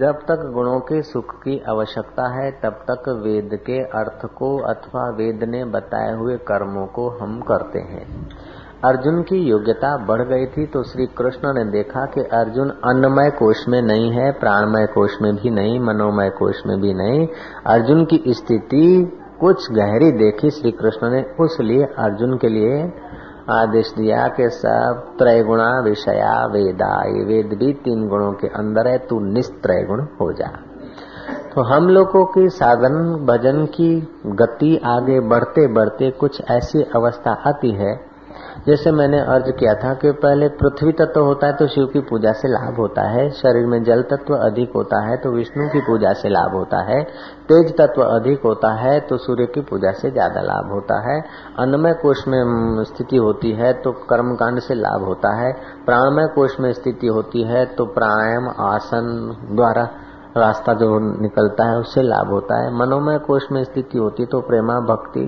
जब तक गुणों के सुख की आवश्यकता है, तब तक वेद के अर्थ को अथवा वेद ने बताए हुए कर्मों को हम करते हैं। अर्जुन की योग्यता बढ़ गई थी तो श्री कृष्ण ने देखा कि अर्जुन अन्नमय कोष में नहीं है, प्राणमय कोष में भी नहीं, मनोमय कोष में भी नहीं। अर्जुन की स्थिति कुछ गहरी देखी श्री कृष्ण ने उस लिए अर्जुन के लिए आदेश दिया कि सब त्रैगुणा विषया वेदा ये वेद भी तीन गुणों के अंदर है, तू निस्त्रय गुण हो जा। तो हम लोगों की साधन, भजन की गति आगे बढ़ते बढ़ते कुछ ऐसी अवस्था आती है जैसे मैंने अर्ज़ किया था कि पहले पृथ्वी तत्व होता है तो शिव की पूजा से लाभ होता है, शरीर में जल तत्व अधिक होता है तो विष्णु की पूजा से लाभ होता है, तेज तत्व अधिक होता है तो सूर्य की पूजा से ज़्यादा लाभ होता है, अन्नमय कोष में स्थिति होती है तो कर्मकांड से लाभ होता है, प्राणमय कोष में स्थिति होती है तो प्राणायाम, आसन द्वारा रास्ता जो निकलता है उससे लाभ होता है, मनोमय कोष में स्थिति होती तो प्रेमा, भक्ति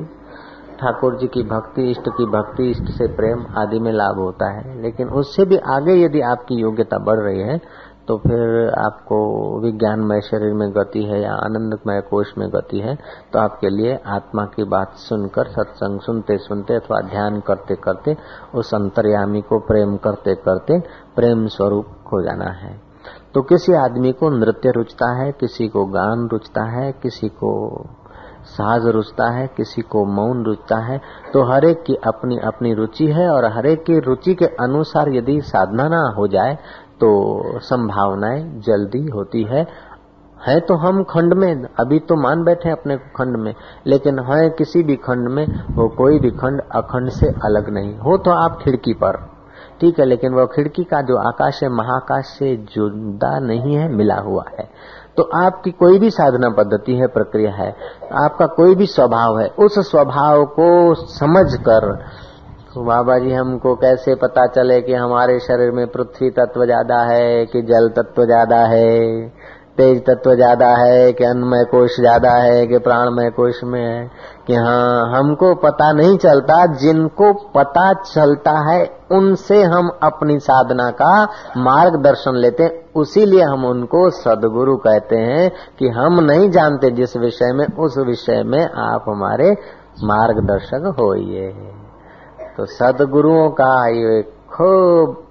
ठाकुर जी की भक्ति, इष्ट की भक्ति, इष्ट से प्रेम आदि में लाभ होता है। लेकिन उससे भी आगे यदि आपकी योग्यता बढ़ रही है तो फिर आपको विज्ञानमय शरीर में गति है या आनंदमय कोष में गति है तो आपके लिए आत्मा की बात सुनकर, सत्संग सुनते सुनते अथवा ध्यान करते करते, उस अंतर्यामी को प्रेम करते करते प्रेम स्वरूप हो जाना है। तो किसी आदमी को नृत्य रुचता है, किसी को गान रुचता है, किसी को साज रुचता है, किसी को मौन रुचता है तो हरेक की अपनी अपनी रुचि है और हरेक की रुचि के अनुसार यदि साधना ना हो जाए तो संभावनाएँ जल्दी होती है। है तो हम खंड में, अभी तो मान बैठे अपने खंड में, लेकिन है किसी भी खंड में, वो कोई भी खंड अखंड से अलग नहीं। हो तो आप खिड़की पर, ठीक है, लेकिन वो खिड़की का जो आकाश है, महाकाश से जुदा नहीं है, मिला हुआ है। तो आपकी कोई भी साधना पद्धति है, प्रक्रिया है, आपका कोई भी स्वभाव है, उस स्वभाव को समझ कर तो बाबा जी हमको कैसे पता चले कि हमारे शरीर में पृथ्वी तत्व ज़्यादा है कि जल तत्व ज़्यादा है? तेज तत्व ज़्यादा है, कि अन्नमय कोश ज़्यादा है, कि प्राणमय कोश में है, कि हाँ हमको पता नहीं चलता, जिनको पता चलता है, उनसे हम अपनी साधना का मार्गदर्शन लेते हैं। उसीलिए हम उनको सदगुरु कहते हैं, कि हम नहीं जानते जिस विषय में, उस विषय में आप हमारे मार्गदर्शक होइए। तो सदगुरुओं का ये खूब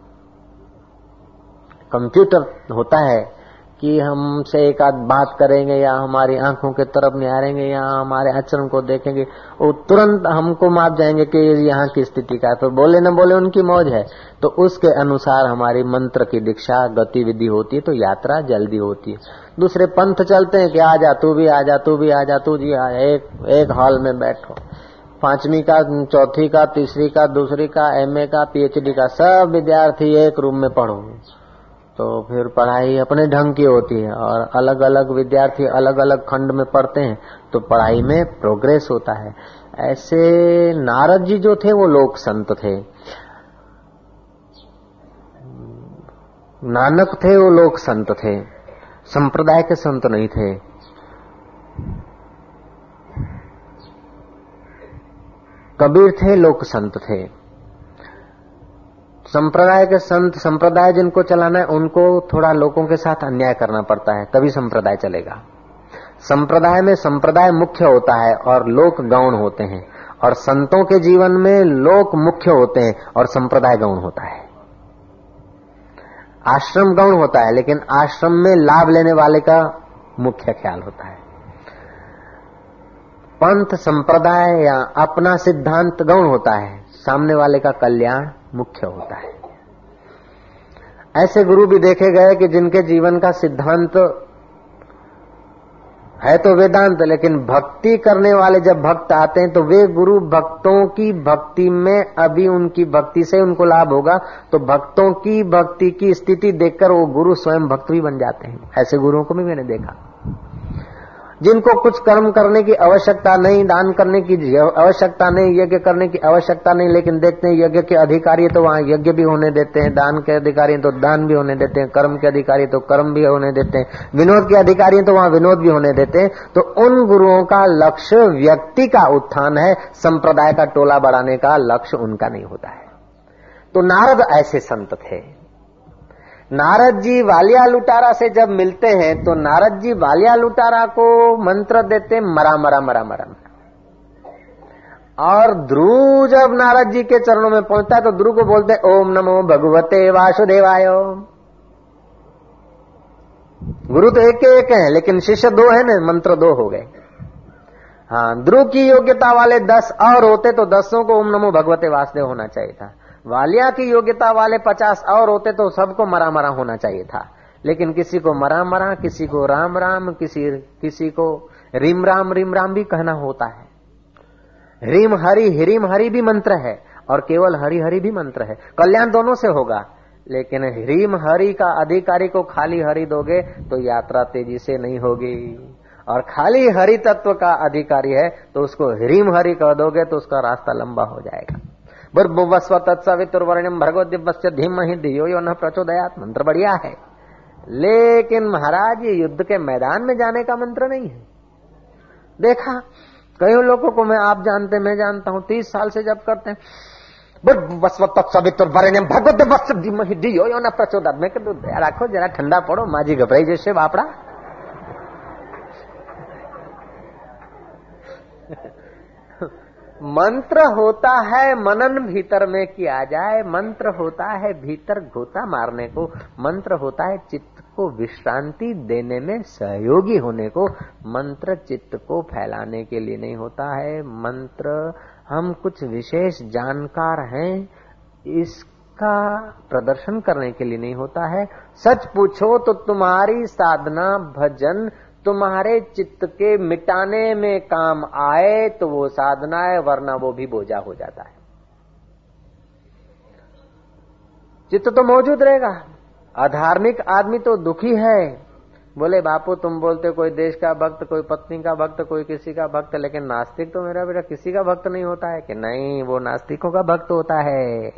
कंप्यूटर होता है कि हमसे एक आध बात करेंगे या हमारी आँखों के तरफ़ निहारेंगे या हमारे आचरण को देखेंगे, वो तुरंत हमको माप जाएँगे कि यहाँ की स्थिति का है। तो बोले न बोले उनकी मौज है। तो उसके अनुसार हमारी मंत्र की दीक्षा, गतिविधि होती है तो यात्रा जल्दी होती है। दूसरे पंथ चलते हैं कि आ जा तू भी आ जा तू भी आ जा तू जी आ एक एक हॉल में बैठो। पांचवी का, चौथी का, तीसरी का, दूसरी का, एमए का, पीएचडी का, सब विद्यार्थी एक रूम में पढ़ो। तो फिर पढ़ाई अपने ढंग की होती है और अलग अलग विद्यार्थी अलग अलग खंड में पढ़ते हैं तो पढ़ाई में प्रोग्रेस होता है। ऐसे नारद जी जो थे, वो लोक संत थे। नानक थे, वो लोक संत थे। संप्रदाय के संत नहीं थे। कबीर थे, लोक संत थे। संप्रदाय के संत, संप्रदाय जिनको चलाना है, उनको थोड़ा लोगों के साथ अन्याय करना पड़ता है, तभी संप्रदाय चलेगा। संप्रदाय में संप्रदाय मुख्य होता है और लोक गौण होते हैं, और संतों के जीवन में लोक मुख्य होते हैं और संप्रदाय गौण होता है। आश्रम गौण होता है, लेकिन आश्रम में लाभ लेने वाले का मुख्य ख्याल होता है। पंथ संप्रदाय या अपना सिद्धांत गौण होता है, सामने वाले का कल्याण मुख्य होता है। ऐसे गुरु भी देखे गए कि जिनके जीवन का सिद्धांत है तो वेदांत, लेकिन भक्ति करने वाले जब भक्त आते हैं तो वे गुरु भक्तों की भक्ति में, अभी उनकी भक्ति से उनको लाभ होगा तो भक्तों की भक्ति की स्थिति देखकर वो गुरु स्वयं भक्त भी बन जाते हैं। ऐसे गुरुओं को भी मैंने देखा। जिनको कुछ कर्म करने की आवश्यकता नहीं, दान करने की आवश्यकता नहीं, यज्ञ करने की आवश्यकता नहीं, लेकिन देखते हैं यज्ञ के अधिकारी तो वहाँ यज्ञ भी होने देते हैं, दान के अधिकारी तो दान भी होने देते हैं, कर्म के अधिकारी तो कर्म भी होने देते हैं, विनोद के अधिकारी तो वहाँ विनोद भी होने देते हैं। तो उन गुरुओं का लक्ष्य व्यक्ति का उत्थान है, संप्रदाय का टोला बढ़ाने का लक्ष्य उनका नहीं होता है। तो नारद ऐसे संत थे नारद जी वालिया लुटारा से जब मिलते हैं तो नारद जी वालिया लुटारा को मंत्र देते मरा मरा मरा मरा मरा। और ध्रुव जब नारद जी के चरणों में पहुँचता है तो ध्रुव को बोलते ओम नमो भगवते वासुदेवाय। गुरु तो एक एक है, लेकिन शिष्य दो है ना, मंत्र दो हो गए। हाँ ध्रुव की योग्यता वाले दस और होते तो दसों को ओम नमो भगवते वासुदेव होना चाहिए था। वालिया की योग्यता वाले पचास और होते तो सबको मरा मरा होना चाहिए था। लेकिन किसी को मरा मरा किसी को राम राम किसी किसी को रिम राम रिम राम भी कहना होता है। रिम हरि, हिरिम हरि भी मंत्र है और केवल हरि हरि भी मंत्र है। कल्याण दोनों से होगा। लेकिन ह्रीम हरि का अधिकारी को खाली हरि दोगे तो यात्रा तेज़ी से नहीं होगी। और खाली हरि तत्व का अधिकारी है तो उसको ह्रीम हरि कह दोगे तो उसका रास्ता लंबा हो जाएगा। बुर्भुवस्व तत्सवितुर्वर्णिम भर्गो धीम ही धियो यो न प्रचोदयात। मंत्र बढ़िया है। लेकिन महाराज, ये युद्ध के मैदान में जाने का मंत्र नहीं है। देखा कई लोगों को मैं, आप जानते, मैं जानता हूँ, तीस साल से जब करते हैं। बुर्भुवस्व तत्सवितुर्वर्णिम भर्गो दिव्य धीम ही धियो यो न प्रचोदयात। मैं राखो, जरा ठंडा पड़ो माझी घबराई जैसे बापड़ा मंत्र होता है मनन भीतर में किया जाए, मंत्र होता है भीतर घोता मारने को, मंत्र होता है चित्त को विश्रांति देने में सहयोगी होने को, मंत्र चित्त को फैलाने के लिए नहीं होता है। मंत्र, हम कुछ विशेष जानकार हैं, इसका प्रदर्शन करने के लिए नहीं होता है। सच पूछो तो तुम्हारी साधना, भजन तुम्हारे चित्त के मिटाने में काम आए तो वो साधना है, वरना वो भी बोझा हो जाता है। चित्त तो मौजूद रहेगा। अधार्मिक आदमी तो दुखी है। बोले, बापू, तुम बोलते कोई देश का भक्त, कोई पत्नी का भक्त, कोई किसी का भक्त, लेकिन नास्तिक तो मेरा बेटा किसी का भक्त नहीं होता है कि नहीं, वो नास्तिकों का भक्त होता है।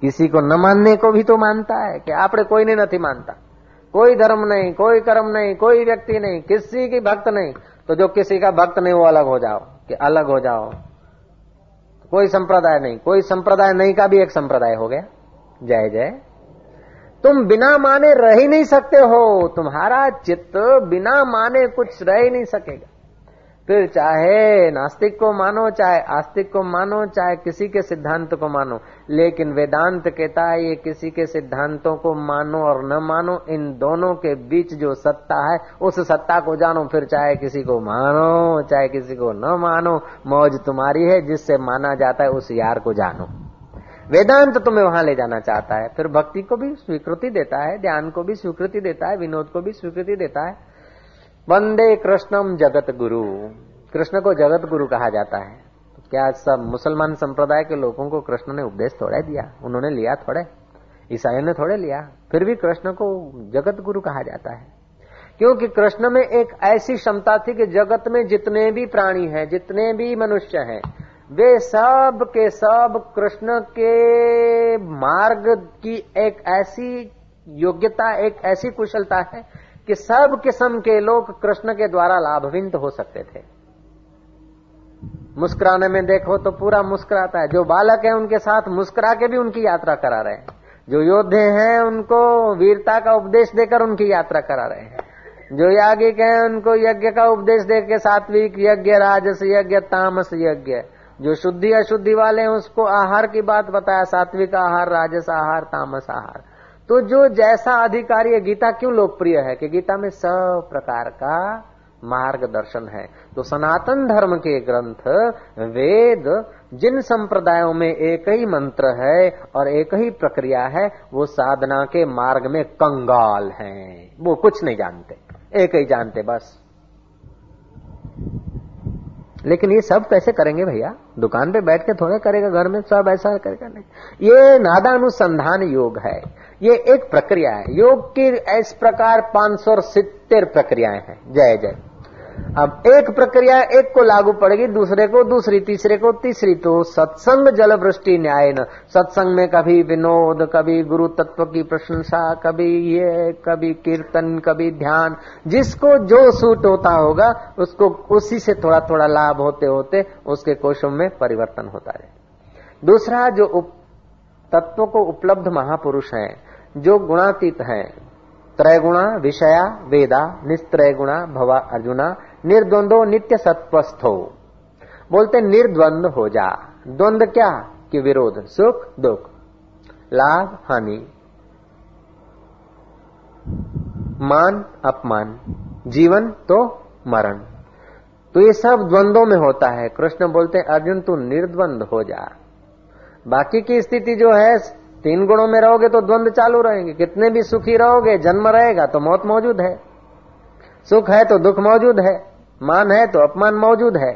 किसी को न मानने को भी तो मानता है कि आपने कोई नहीं मानता। कोई धर्म नहीं, कोई कर्म नहीं, कोई व्यक्ति नहीं, किसी की भक्त नहीं तो जो किसी का भक्त नहीं, वो अलग हो जाओ, कि अलग हो जाओ। कोई संप्रदाय नहीं, कोई संप्रदाय नहीं का भी एक संप्रदाय हो गया। जय जय। तुम बिना माने रह ही नहीं सकते हो, तुम्हारा चित्त बिना माने कुछ रह ही नहीं सकेगा। फिर चाहे नास्तिक को मानो, चाहे आस्तिक को मानो, चाहे किसी के सिद्धांत को मानो, लेकिन वेदांत कहता है, ये किसी के सिद्धांतों को मानो और न मानो, इन दोनों के बीच जो सत्ता है, उस सत्ता को जानो, फिर चाहे किसी को मानो, चाहे किसी को न मानो, मौज तुम्हारी है, जिससे माना जाता है, उस यार को जानो। वेदांत तुम्हें वहाँ ले जाना चाहता है, फिर भक्ति को भी स्वीकृति देता है, ध्यान को भी स्वीकृति देता है, विनोद को भी स्वीकृति देता है वंदे कृष्णम जगत गुरु। कृष्ण को जगत गुरु कहा जाता है। तो क्या सब मुसलमान संप्रदाय के लोगों को कृष्ण ने उपदेश थोड़ा दिया? उन्होंने लिया थोड़े। ईसाइयों ने थोड़े लिया। फिर भी कृष्ण को जगत गुरु कहा जाता है। क्योंकि कृष्ण में एक ऐसी क्षमता थी कि जगत में जितने भी प्राणी हैं, जितने भी मनुष्य हैं, वे सब के सब कृष्ण के मार्ग की एक ऐसी योग्यता, एक ऐसी कुशलता है कि सब किस्म के लोग कृष्ण के द्वारा लाभविंत हो सकते थे। मुस्कुराने में देखो तो पूरा मुस्कुराता है। जो बालक है उनके साथ मुस्कुरा के भी उनकी यात्रा करा रहे हैं। जो योद्धे हैं उनको वीरता का उपदेश देकर उनकी यात्रा करा रहे हैं। जो यागिक हैं उनको यज्ञ का उपदेश देकर सात्विक यज्ञ, राजस यज्ञ, तामस यज्ञ। जो शुद्धि अशुद्धि वाले हैं, उसको आहार की बात बताया। सात्विक आहार, राजस आहार, तामस आहार। तो जो जैसा अधिकारी है, गीता क्यों लोकप्रिय है? कि गीता में सब प्रकार का मार्गदर्शन है। तो सनातन धर्म के ग्रंथ, वेद, जिन संप्रदायों में एक ही मंत्र है और एक ही प्रक्रिया है, वो साधना के मार्ग में कंगाल हैं। वो कुछ नहीं जानते, एक ही जानते, बस। लेकिन ये सब कैसे करेंगे भैया? दुकान पे बैठ के थोड़े करेगा, घर में सब ऐसा करेगा नहीं ये नादा अनुसंधान योग है। ये एक प्रक्रिया है। योग की इस प्रकार पाँच सौ सितर प्रक्रियाएँ हैं। जय जय। अब एक प्रक्रिया एक को लागू पड़ेगी, दूसरे को दूसरी, तीसरे को तीसरी। तो सत्संग जल वृष्टि न्याय न सत्संग में कभी विनोद, कभी गुरु तत्व की प्रशंसा, कभी ये, कभी कीर्तन, कभी ध्यान। जिसको जो सूट होता होगा, उसको उसी से थोड़ा थोड़ा लाभ होते होते उसके कोशों में परिवर्तन होता है। दूसरा, जो तत्व को उपलब्ध महापुरुष है, जो गुणातीत है त्रय गुणा विषया, वेदा निस्त्रय गुणा भवा अर्जुना निर्द्वंदो नित्य सत्वस्थो। बोलते निर्द्वंद हो जा। द्वंद क्या? कि विरोध, सुख, दुख। लाभ, हानि। मान, अपमान। जीवन तो मरण। तो ये सब द्वंद्वों में होता है। कृष्ण बोलते हैं, अर्जुन, तू निर्द्वंद हो जा। बाकी की स्थिति जो है, तीन गुणों में रहोगे तो द्वंद चालू रहेंगे। कितने भी सुखी रहोगे, जन्म रहेगा तो मौत मौजूद है। सुख है तो दुख मौजूद है। मान है तो अपमान मौजूद है।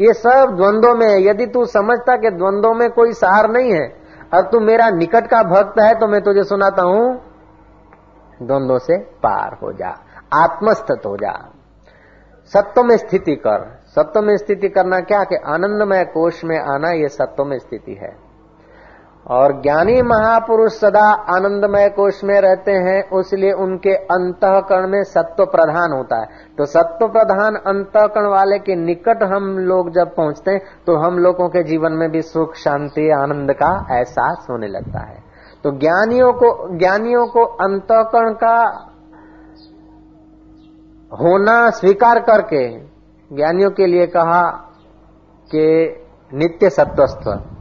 ये सब द्वंद्व में है। यदि तू समझता कि द्वंद्व में कोई सहार नहीं है और तू मेरा निकट का भक्त है तो मैं तुझे सुनाता हूँ। द्वंद्व से पार हो जा। आत्मस्थित हो जा। सत्व में स्थिति कर। सत्व में स्थिति करना क्या? कि आनंदमय कोष में आना यह सत्व में स्थिति है। और ज्ञानी महापुरुष सदा आनंदमय कोष में रहते हैं, उसलिए उनके अंतकरण में सत्व प्रधान होता है। तो सत्व प्रधान अंतकरण वाले के निकट हम लोग जब पहुँचते हैं तो हम लोगों के जीवन में भी सुख, शांति, आनंद का एहसास होने लगता है। तो ज्ञानियों को ज्ञानियों को अंतकरण का होना स्वीकार करके ज्ञानियों के लिए कहा कि नित्य सत्वस्थ।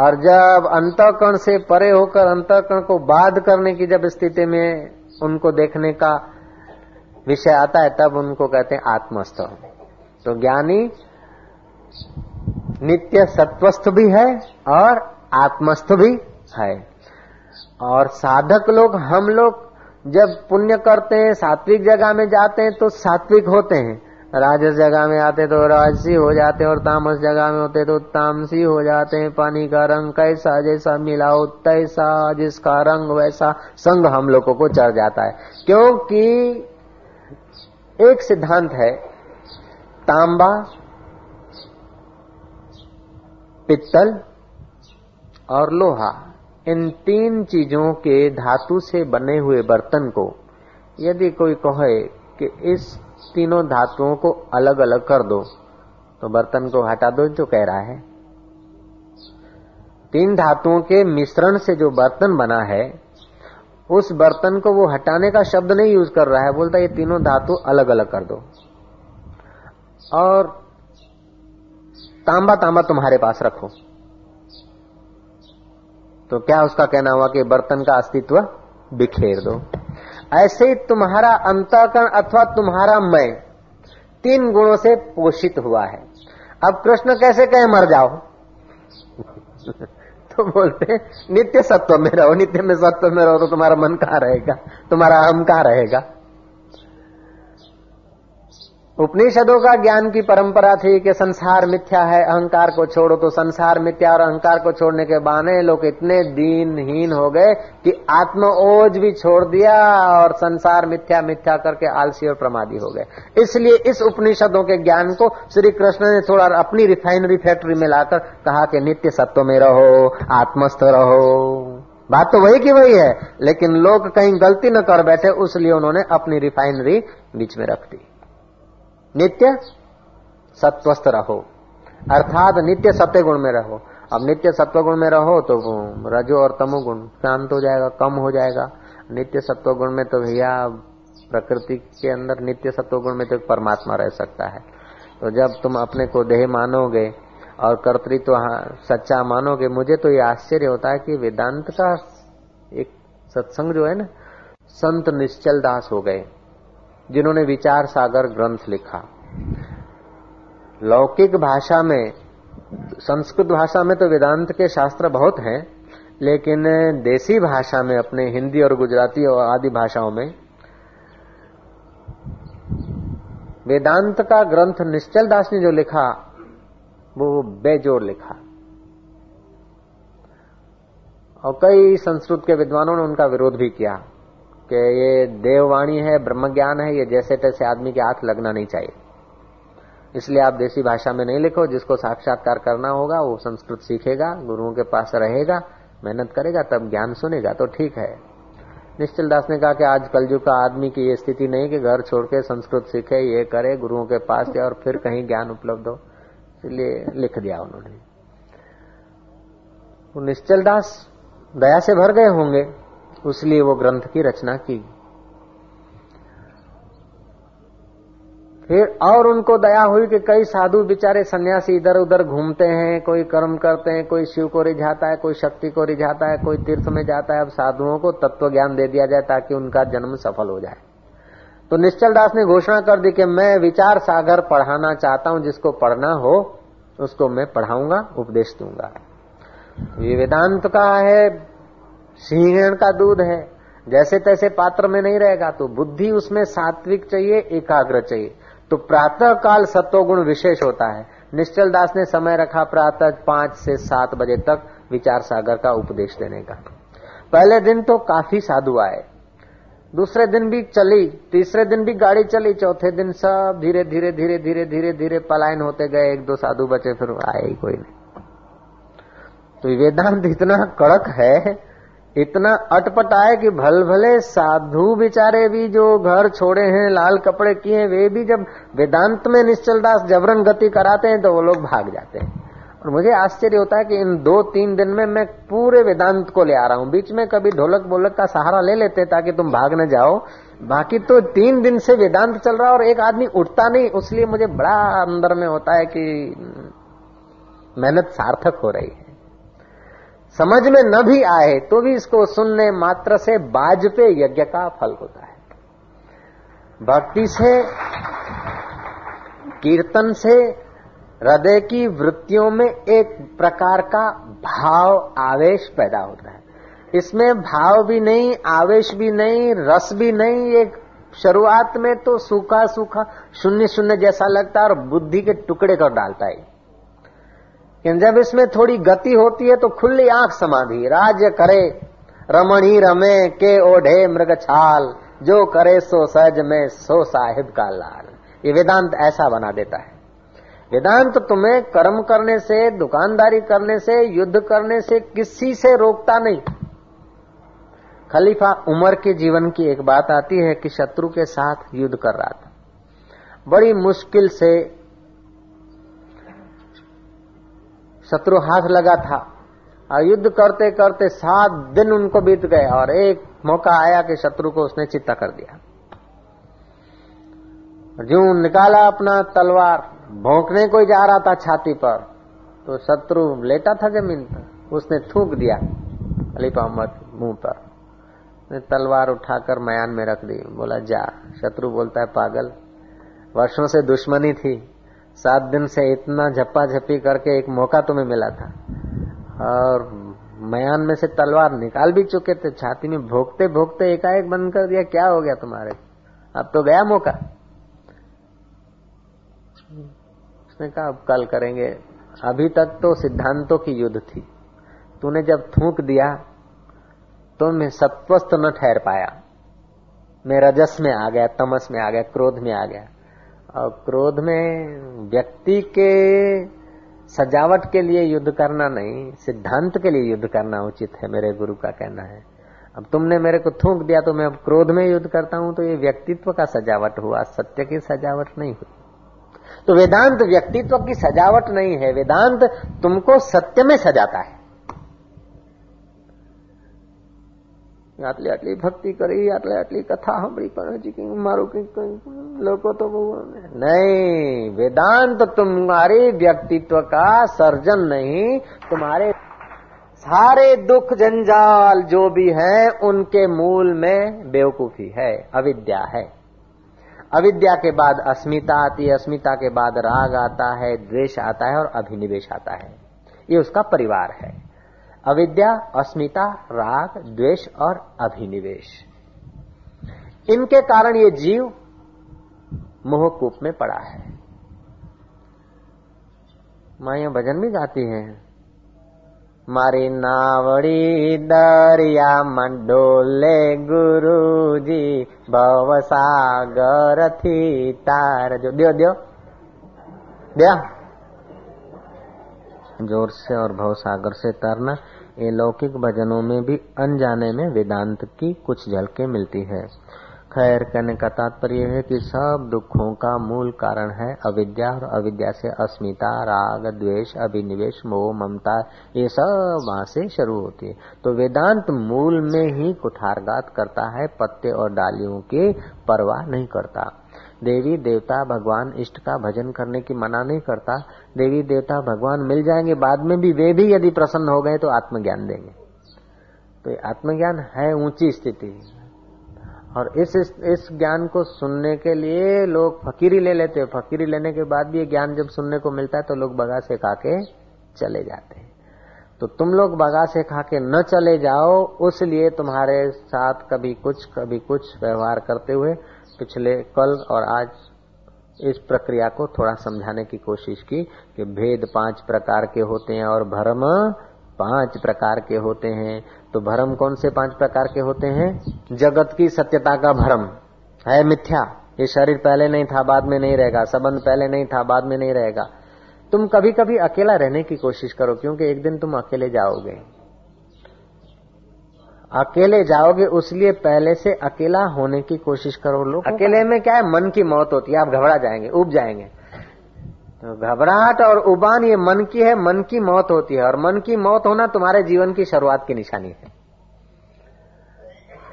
और जब अंतकरण से परे होकर अंतकरण को बाध करने की जब स्थिति में उनको देखने का विषय आता है, तब उनको कहते हैं आत्मस्थ। तो ज्ञानी नित्य सत्वस्थ भी है और आत्मस्थ भी है। और साधक लोग, हम लोग जब पुण्य करते हैं, सात्विक जगह में जाते हैं तो सात्विक होते हैं। राजस जगह में आते तो राजसी हो जाते और तामस जगह में होते तो तामसी हो जाते। हैं पानी का रंग कैसा जैसा मिलाओ तैसा, जिसका रंग वैसा। संग हम लोगों को चढ़ जाता है। क्योंकि एक सिद्धांत है, तांबा, पित्तल और लोहा, इन तीन चीज़ों के धातु से बने हुए बर्तन को, यदि कोई कहे कि इस तीनों धातुओं को अलग अलग कर दो। तो बर्तन को हटा दो, जो कह रहा है। तीन धातुओं के मिश्रण से जो बर्तन बना है, उस बर्तन को वो हटाने का शब्द नहीं यूज़ कर रहा है, बोलता ये तीनों धातु अलग अलग कर दो। और तांबा तांबा तुम्हारे पास रखो। तो क्या उसका कहना हुआ कि बर्तन का अस्तित्व बिखेर दो? ऐसे ही तुम्हारा अंतकरण अथवा तुम्हारा मैं तीन गुणों से पोषित हुआ है। अब कृष्ण कैसे कहे, मर जाओ? तो बोलते, नित्य सत्व में रहो, नित्य में सत्व में रहो तो तुम्हारा मन कहाँ रहेगा? तुम्हारा अहम कहाँ रहेगा? उपनिषदों का ज्ञान की परंपरा थी कि संसार मिथ्या है, अहंकार को छोड़ो तो संसार मिथ्या और अहंकार को छोड़ने के बहाने लोग इतने दीनहीन हो गए कि आत्म ओज भी छोड़ दिया और संसार मिथ्या मिथ्या करके आलसी और प्रमादी हो गए। इसलिए इस उपनिषदों के ज्ञान को श्री कृष्ण ने थोड़ा अपनी रिफाइनरी फैक्ट्री में लाकर कहा कि नित्य सत्व में रहो, आत्मस्थ रहो। बात तो वही की वही है, लेकिन लोग कहीं गलती न कर बैठे, उसलिए उन्होंने अपनी रिफाइनरी बीच में रख दी। नित्य सत्वस्थ रहो। अर्थात नित्य सत्य गुण में रहो। अब नित्य सत्व गुण में रहो तो रजो और तमो गुण शांत हो जाएगा, कम हो जाएगा। नित्य सत्व गुण में तो भैया प्रकृति के अंदर नित्य सत्व गुण में तो परमात्मा रह सकता है। तो जब तुम अपने को देह मानोगे और कर्तृत्व तो सच्चा मानोगे, मुझे तो ये आश्चर्य होता है कि वेदांत का एक सत्संग जो है ना, संत निश्चल दास हो गए। जिन्होंने विचार सागर ग्रंथ लिखा। लौकिक भाषा में, संस्कृत भाषा में तो वेदांत के शास्त्र बहुत हैं, लेकिन देसी भाषा में अपने हिंदी और गुजराती और आदि भाषाओं में, वेदांत का ग्रंथ निश्चल दास ने जो लिखा, वो बेजोर लिखा। और कई संस्कृत के विद्वानों ने उनका विरोध भी किया। कि ये देववाणी है ब्रह्म ज्ञान है, ये जैसे तैसे आदमी के हाथ लगना नहीं चाहिए। इसलिए आप देसी भाषा में नहीं लिखो, जिसको साक्षात्कार करना होगा, वो संस्कृत सीखेगा, गुरुओं के पास रहेगा, मेहनत करेगा, तब ज्ञान सुनेगा तो ठीक है। निश्चल दास ने कहा कि आज कलयुग का आदमी की ये स्थिति नहीं कि घर छोड़ के संस्कृत सीखे, ये करे, गुरुओं के पास जाए और फिर कहीं ज्ञान उपलब्ध हो। इसलिए लिख दिया उन्होंने। वो निश्चल दास दया से भर गए होंगे। उसलिए वो ग्रंथ की रचना की। फिर और उनको दया हुई कि कई साधु बेचारे सन्यासी इधर उधर घूमते हैं, कोई कर्म करते हैं, कोई शिव को रिझाता है, कोई शक्ति को रिझाता है, कोई तीर्थ में जाता है। अब साधुओं को तत्व ज्ञान दे दिया जाए ताकि उनका जन्म सफल हो जाए। तो निश्चल दास ने घोषणा कर दी कि मैं विचार सागर पढ़ाना चाहता हूँ, जिसको पढ़ना हो, उसको मैं पढ़ाऊँगा, उपदेश दूँगा। वेदांत का है? सिंहण का दूध है। जैसे तैसे पात्र में नहीं रहेगा तो बुद्धि उसमें सात्विक चाहिए, एकाग्र चाहिए। तो प्रातः काल सत्वगुण विशेष होता है। निश्चल दास ने समय रखा प्रातः पाँच से सात बजे तक विचार सागर का उपदेश देने का। पहले दिन तो काफ़ी साधु आए। दूसरे दिन भी चली, तीसरे दिन भी गाड़ी चली, चौथे दिन सब धीरे धीरे धीरे धीरे धीरे धीरे पलायन होते गए। एक दो साधु बचे, फिर आए ही कोई नहीं। तो वेदांत इतना कड़क है इतना अटपट आए कि भल भले साधु बिचारे भी जो घर छोड़े हैं, लाल कपड़े किए वे भी जब वेदांत में निश्चल दास जबरन गति कराते हैं तो वो लोग भाग जाते हैं। और मुझे आश्चर्य होता है कि इन दो तीन दिन में मैं पूरे वेदांत को ले आ रहा हूँ। बीच में कभी ढोलक बोलक का सहारा ले लेते ताकि तुम भाग न जाओ। बाकी तो तीन दिन से वेदांत चल रहा और एक आदमी उठता नहीं, उसलिए मुझे बड़ा अंदर में होता है कि मेहनत सार्थक हो रही है। समझ में न भी आए तो भी इसको सुनने मात्र से बाज पे यज्ञ का फल होता है। भक्ति से, कीर्तन से, हृदय की वृत्तियों में एक प्रकार का भाव, आवेश पैदा होता है। इसमें भाव भी नहीं, आवेश भी नहीं, रस भी नहीं, एक शुरुआत में तो सूखा सूखा शून्य शून्य जैसा लगता है और बुद्धि के टुकड़े कर डालता है। कि जब इसमें थोड़ी गति होती है तो खुली आँख समाधि। राज्य करे, रमणी रमे, के ओढ़े मृग छाल। जो करे सो सहज में, सो साहिब का लाल। ये वेदांत ऐसा बना देता है। वेदांत तुम्हें कर्म करने से, दुकानदारी करने से, युद्ध करने से किसी से रोकता नहीं। खलीफा उमर के जीवन की एक बात आती है कि शत्रु के साथ युद्ध कर रहा था। बड़ी मुश्किल से शत्रु हाथ लगा था। और युद्ध करते करते सात दिन उनको बीत गए और एक मौका आया कि शत्रु को उसने चित्ता कर दिया। जो निकाला अपना तलवार, भोंकने को जा रहा था छाती पर तो शत्रु लेटा था ज़मीन पर। उसने थूक दिया अली मत मुँह पर। तलवार उठाकर मयान में रख दी। बोला, जा। शत्रु बोलता है, पागल, वर्षों से दुश्मनी थी। सात दिन से इतना झप्पा झप्पी करके एक मौका तुम्हें मिला था। और मयान में से तलवार निकाल भी चुके थे, छाती में भोगते भोगते एकाएक बंद कर दिया, क्या हो गया तुम्हारे? अब तो गया मौका। उसने कहा, अब कल करेंगे। अभी तक तो सिद्धांतों की युद्ध थी। तूने जब थूक दिया तो मैं सत्वस्थ न ठहर पाया। मैं रजस में आ गया, तमस में आ गया, क्रोध में आ गया। और क्रोध में व्यक्ति के सजावट के लिए युद्ध करना नहीं, सिद्धांत के लिए युद्ध करना उचित है, मेरे गुरु का कहना है। अब तुमने मेरे को थूक दिया तो मैं अब क्रोध में युद्ध करता हूँ तो ये व्यक्तित्व का सजावट हुआ, सत्य की सजावट नहीं हुई। तो वेदांत व्यक्तित्व की सजावट नहीं है, वेदांत तुमको सत्य में सजाता है। આટલી આટલી ભક્તિ કરી આટલી આટલી કથા સાંભળી પણ હજી કઈ મારું કઈ લોકો તો બહુ नहीं वेदांत तुम्हारे व्यक्तित्व का सर्जन नहीं तुम्हारे सारे दुख जंजाल जो भी है उनके मूल में बेवकूफी है अविद्या है अविद्या के बाद अस्मिता आती है अस्मिता के बाद राग आता है द्वेष आता है और अभिनिवेश आता है ये उसका परिवार है अविद्या, अस्मिता, राग, द्वेष और अभिनिवेश। इनके कारण ये जीव मोहकूप में पड़ा है। माया भजन भी गाती हैं। मारी नावड़ी दरिया मंडोले गुरुजी, भव सागर थी तार जो, दियो दियो। दिया? ज़ोर से और भव सागर से तरना, ये लौकिक भजनों में भी अनजाने में वेदांत की कुछ झलके मिलती है। खैर, कहने का तात्पर्य है कि सब दुखों का मूल कारण है अविद्या और अविद्या से अस्मिता, राग, द्वेष, अभिनिवेश, मोह, ममता, ये सब वहाँ से शुरू होती है। तो वेदांत मूल में ही कुठारघात करता है, पत्ते और डालियों की परवाह नहीं करता। देवी देवता भगवान इष्ट का भजन करने की मना नहीं करता। देवी देवता भगवान मिल जाएँगे बाद में भी वे भी यदि प्रसन्न हो गए तो आत्मज्ञान देंगे। तो आत्मज्ञान है ऊँची स्थिति। और इस इस, ज्ञान को सुनने के लिए लोग फकीरी ले लेते हैं। फकीरी लेने के बाद भी ये ज्ञान जब सुनने को मिलता है तो लोग बगा से खा के चले जाते हैं। तो तुम लोग बगा से खा के न चले जाओ उस लिए तुम्हारे साथ कभी कुछ कभी कुछ व्यवहार करते हुए पिछले कल और आज इस प्रक्रिया को थोड़ा समझाने की कोशिश की कि भेद पाँच प्रकार के होते हैं और भ्रम पाँच प्रकार के होते हैं। तो भ्रम कौन से पाँच प्रकार के होते हैं? जगत की सत्यता का भ्रम। है मिथ्या। ये शरीर पहले नहीं था, बाद में नहीं रहेगा। संबंध पहले नहीं था, बाद में नहीं रहेगा। तुम कभी कभी अकेला रहने की कोशिश करो, क्योंकि एक दिन तुम अकेले जाओगे। अकेले जाओगे उसलिए पहले से अकेला होने की कोशिश करो लोग अकेले में क्या है? मन की मौत होती है, आप घबरा जाएँगे उब जाएँगे। तो घबराहट और उबान ये मन की है, मन की मौत होती है। और मन की मौत होना तुम्हारे जीवन की शुरुआत की निशानी है।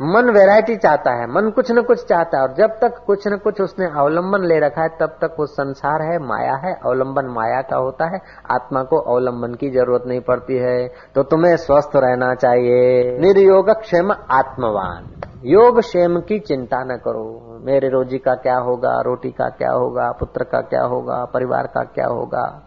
मन वैरायटी चाहता है, मन कुछ न कुछ चाहता है, और जब तक कुछ न कुछ उसने अवलंबन ले रखा है, तब तक वो संसार है, माया है, अवलंबन माया का होता है, आत्मा को अवलंबन की ज़रूरत नहीं पड़ती है। तो तुम्हें स्वस्थ रहना चाहिए। निर्योग क्षेम आत्मवान। योग क्षेम की चिंता न करो। मेरे रोजी का क्या होगा, रोटी का क्या होगा, पुत्र का क्या होगा, परिवार का क्या होगा?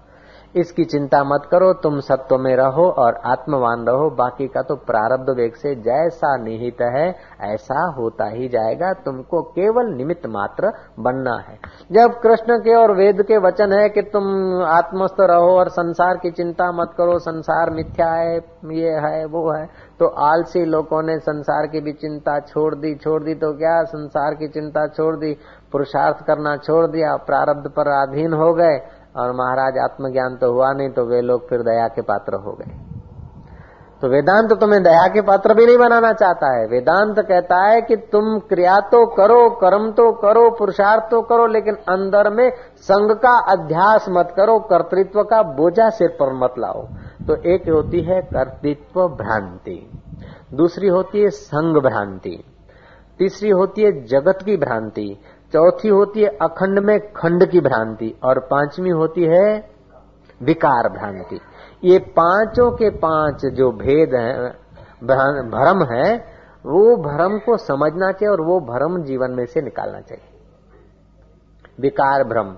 इसकी चिंता मत करो, तुम सत्व में रहो और आत्मवान रहो। बाकी का तो प्रारब्ध वेग से जैसा निहित है, ऐसा होता ही जाएगा। तुमको केवल निमित्त मात्र बनना है। जब कृष्ण के और वेद के वचन है कि तुम आत्मस्थ रहो और संसार की चिंता मत करो, संसार मिथ्या है, ये है, वो है तो आलसी लोगों ने संसार की भी चिंता छोड़ दी। छोड़ दी तो क्या? संसार की चिंता छोड़ दी, पुरुषार्थ करना छोड़ दिया, प्रारब्ध पर अधीन हो गए। और महाराज आत्मज्ञान तो हुआ नहीं तो वे लोग फिर दया के पात्र हो गए। तो वेदांत तुम्हें दया के पात्र भी नहीं बनाना चाहता है। वेदांत कहता है कि तुम क्रिया तो करो, कर्म तो करो, पुरुषार्थ तो करो, लेकिन अंदर में संग का अध्यास मत करो, कर्तृत्व का बोझा सिर पर मत लाओ। तो एक होती है कर्तृत्व भ्रांति, दूसरी होती है संग भ्रांति, तीसरी होती है जगत की भ्रांति चौथी होती है अखंड में खंड की भ्रांति और पांचवी होती है विकार भ्रांति। ये पाँचों के पाँच जो भेद है भ्रम है, वो भ्रम को समझना चाहिए और वो भ्रम जीवन में से निकालना चाहिए। विकार भ्रम।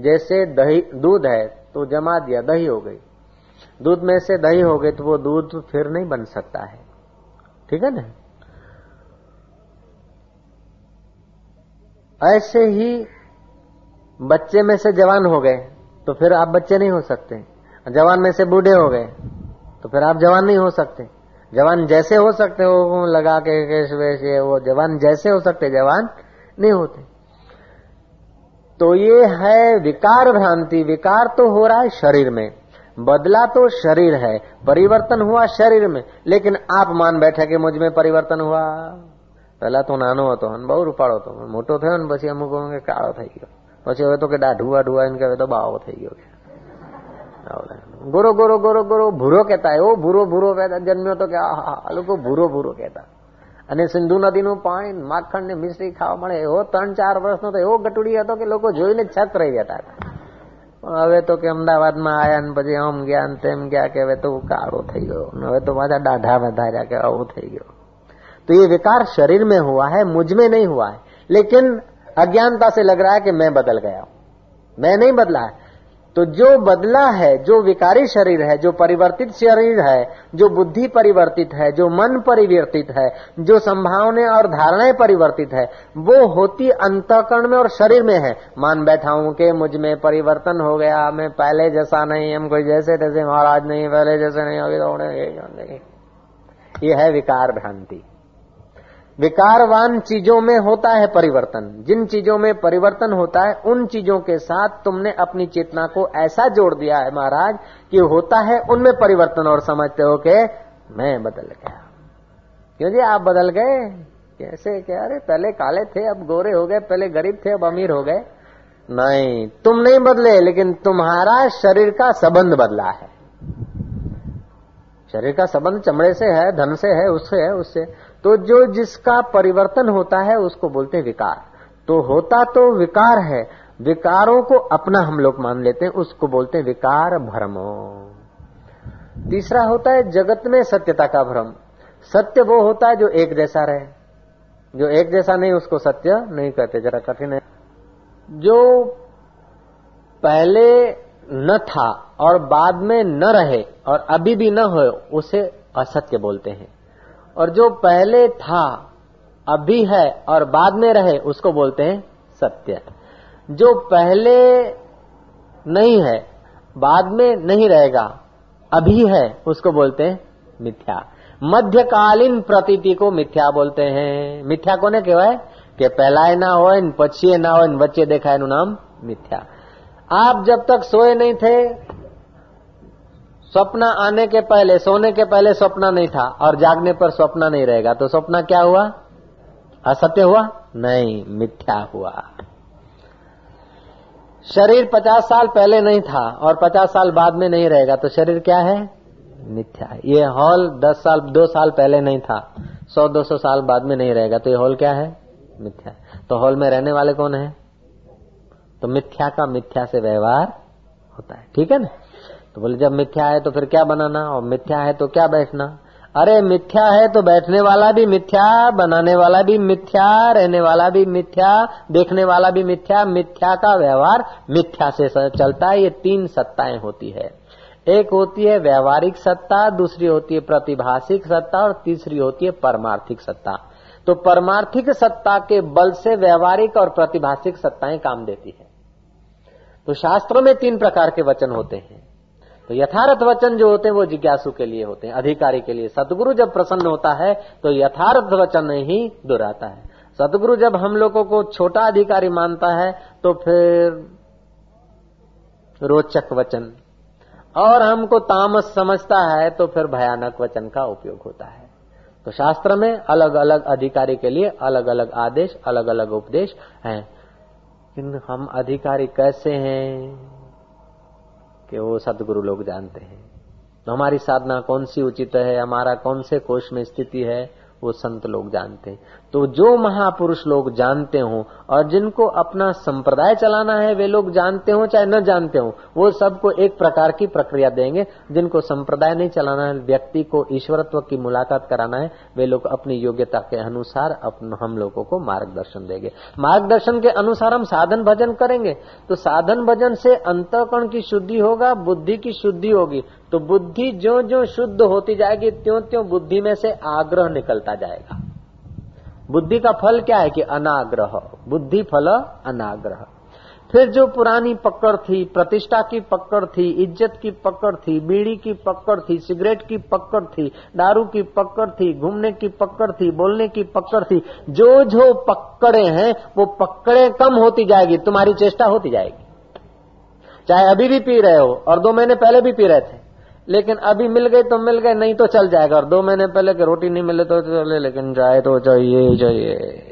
जैसे दही, दूध है तो जमा दिया, दही हो गई। दूध में से दही हो गई तो वो दूध फिर नहीं बन सकता है। ठीक है ना? ऐसे ही बच्चे में से जवान हो गए तो फिर आप बच्चे नहीं हो सकते। जवान में से बूढ़े हो गए तो फिर आप जवान नहीं हो सकते। जवान जैसे हो सकते हो, लगा के केश वेश, ये वो, जवान जैसे हो सकते, जवान नहीं होते। तो ये है विकार भ्रांति। विकार तो हो रहा है शरीर में। बदला तो शरीर है। परिवर्तन हुआ शरीर में। लेकिन आप मान बैठे कि मुझमें परिवर्तन हुआ। પેલા તો નાનો હતો અને બહુ રૂપાળો હતો મોટો થયો ને પછી અમુક કે કાળો થઈ ગયો પછી હવે તો કે દાઢું વાઢું આવીને કે હવે તો બાવો થઈ ગયો ગોરો ગોરો ગોરો ગોરો ભૂરો કહેતા એવો ભૂરો ભૂરો જન્મ્યો તો કે આ લોકો ભૂરો ભૂરો કહેતા અને સિંધુ નદીનું પાણી માખણ ને મિશ્રી ખાવા મળે એવો ત્રણ ચાર વર્ષનો તો એવો ગટુડી હતો કે લોકો જોઈને છત રહી જતા હતા હવે તો કે અમદાવાદમાં આયા ને પછી આમ ગયા તેમ ગયા કે હવે તો કાળો થઈ ગયો હવે તો પાછા દાઢા વધાર્યા કે આવું થઈ ગયો तो ये विकार शरीर में हुआ है, मुझमें नहीं हुआ है। लेकिन अज्ञानता से लग रहा है कि मैं बदल गया हूँ। मैं नहीं बदला है। तो जो बदला है, जो विकारी शरीर है, जो परिवर्तित शरीर है, जो बुद्धि परिवर्तित है, जो मन परिवर्तित है, जो संभावना और धारणाएँ परिवर्तित है, वो होती अंतकरण में और शरीर में है। मान बैठा हूँ कि मुझमें परिवर्तन हो गया, मैं पहले जैसा नहीं, हम कोई जैसे तैसे, महाराज नहीं, पहले जैसे नहीं होगी ये है विकार भ्रांति। विकारवान चीज़ों में होता है परिवर्तन। जिन चीज़ों में परिवर्तन होता है, उन चीज़ों के साथ तुमने अपनी चेतना को ऐसा जोड़ दिया है महाराज, कि होता है उनमें परिवर्तन और समझते हो कि मैं बदल गया। क्यों जी, आप बदल गए? कैसे? क्या? अरे, पहले काले थे, अब गोरे हो गए, पहले गरीब थे, अब अमीर हो गए। नहीं, तुम नहीं बदले, लेकिन तुम्हारा शरीर का संबंध बदला है। शरीर का संबंध चमड़े से है, धन से है, उससे है, उससे। तो जो जिसका परिवर्तन होता है, उसको बोलते हैं विकार। तो होता तो विकार है, विकारों को अपना हम लोग मान लेते हैं, उसको बोलते हैं विकार भ्रमो। तीसरा होता है जगत में सत्यता का भ्रम। सत्य वो होता है जो एक जैसा रहे। जो एक जैसा नहीं, उसको सत्य नहीं कहते, जरा कठिन है। जो पहले न था और बाद में न रहे और अभी भी न हो, उसे असत्य बोलते हैं। और जो पहले था अभी है और बाद में रहे उसको बोलते हैं सत्य जो पहले नहीं है बाद में नहीं रहेगा अभी है उसको बोलते हैं मिथ्या मध्यकालीन प्रतीति को मिथ्या बोलते हैं मिथ्या कोने कहवाय કે પહેલાય ना हो પછી ना हो વચ્ચે દેખાય એનું नाम मिथ्या आप जब तक सोए नहीं थे स्वप्न आने के पहले, सोने के पहले स्वप्न नहीं था और जागने पर स्वप्न नहीं रहेगा। तो स्वप्न क्या हुआ? असत्य हुआ? नहीं, मिथ्या हुआ। शरीर पचास साल पहले नहीं था और पचास साल बाद में नहीं रहेगा। तो शरीर क्या है? मिथ्या। ये हॉल दस साल, दो साल पहले नहीं था। सौ, दो सौ साल बाद में नहीं रहेगा। तो ये हॉल क्या है? मिथ्या। तो हॉल में रहने वाले कौन है? तो मिथ्या का मिथ्या से व्यवहार होता है। ठीक है ना? तो बोले, जब मिथ्या है तो फिर क्या बनाना? और मिथ्या है तो क्या बैठना? अरे, मिथ्या है तो बैठने वाला भी मिथ्या, बनाने वाला भी मिथ्या, रहने वाला भी मिथ्या, देखने वाला भी मिथ्या। मिथ्या का व्यवहार मिथ्या से चलता है। ये तीन सत्ताएँ होती है। एक होती है व्यवहारिक सत्ता, दूसरी होती है प्रतिभाषिक सत्ता, और तीसरी होती है परमार्थिक सत्ता। तो परमार्थिक सत्ता के बल से व्यवहारिक और प्रतिभाषिक सत्ताएँ काम देती है। तो शास्त्रों में तीन प्रकार के वचन होते हैं। तो यथार्थ वचन जो होते हैं, वो जिज्ञासु के लिए होते हैं, अधिकारी के लिए। सदगुरु जब प्रसन्न होता है तो यथार्थ वचन ही दोहराता है। सदगुरु जब हम लोगों को छोटा अधिकारी मानता है तो फिर रोचक वचन। और हमको तामस समझता है तो फिर भयानक वचन का उपयोग होता है। तो शास्त्र में अलग अलग अधिकारी के लिए अलग अलग आदेश अलग अलग उपदेश हैं। हम अधिकारी कैसे हैं? कि वो सदगुरु लोग जानते हैं। तो हमारी साधना कौन सी उचित है? हमारा कौन से कोष में स्थिति है? वो संत लोग जानते हैं। तो जो महापुरुष लोग जानते हो और जिनको अपना संप्रदाय चलाना है, वे लोग जानते हो चाहे न जानते हो, वो सबको एक प्रकार की प्रक्रिया देंगे। जिनको संप्रदाय नहीं चलाना है, व्यक्ति को ईश्वरत्व की मुलाकात कराना है, वे लोग अपनी योग्यता के अनुसार हम लोगों को मार्गदर्शन देंगे। मार्गदर्शन के अनुसार हम साधन भजन करेंगे। तो साधन भजन से अंतकरण की शुद्धि होगा, बुद्धि की शुद्धि होगी। तो बुद्धि जो जो शुद्ध होती जाएगी त्यों त्यों बुद्धि में से आग्रह निकलता जाएगा। बुद्धि का फल क्या है कि अनाग्रह? बुद्धि फल अनाग्रह। फिर जो पुरानी पकड़ थी, प्रतिष्ठा की पकड़ थी, इज़्ज़त की पकड़ थी, बीड़ी की पकड़ थी, सिगरेट की पकड़ थी, दारू की पकड़ थी, घूमने की पकड़ थी, बोलने की पकड़ थी, जो जो पकड़े हैं, वो पकड़े कम होती जाएगी, तुम्हारी चेष्टा होती जाएगी। चाहे अभी भी पी रहे हो, और दो महीने पहले भी पी रहे थे। लेकिन अभी मिल गए तो मिल गए नहीं तो चल जाएगा। और दो महीने पहले के रोटी नहीं मिले तो चले, लेकिन जाए तो चाहिए चाहिए।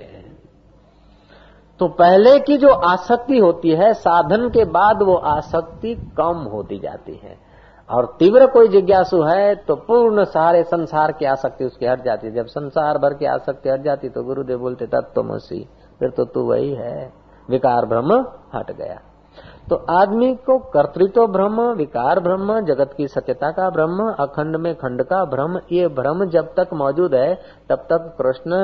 तो पहले की जो आसक्ति होती है, साधन के बाद वो आसक्ति कम होती जाती है। और तीव्र कोई जिज्ञासु है तो पूर्ण सारे संसार की आसक्ति उसकी हट जाती है। जब संसार भर की आसक्ति हट जाती तो गुरुदेव बोलते तत्व मसी फिर तो तू वही है। विकार ब्रह्म हट गया। तो आदमी को कर्तृत्व ब्रह्म विकार ब्रह्म जगत की सत्यता का ब्रह्म अखंड में खंड का ब्रह्म ये ब्रह्म जब तक मौजूद है तब तक कृष्ण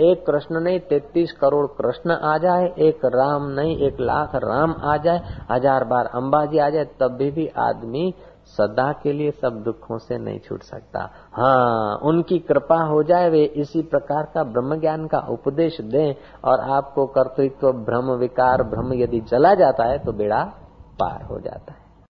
एक कृष्ण नहीं तैतीस करोड़ कृष्ण आ जाए एक राम नहीं एक लाख राम आ जाए हज़ार बार अंबाजी आ जाए तब भी, भी आदमी सदा के लिए सब दुखों से नहीं छूट सकता। हाँ उनकी कृपा हो जाए, वे इसी प्रकार का ब्रह्म ज्ञान का उपदेश दें और आपको कर्तृत्व भ्रम विकार भ्रम यदि चला जाता है तो बेड़ा पार हो जाता है।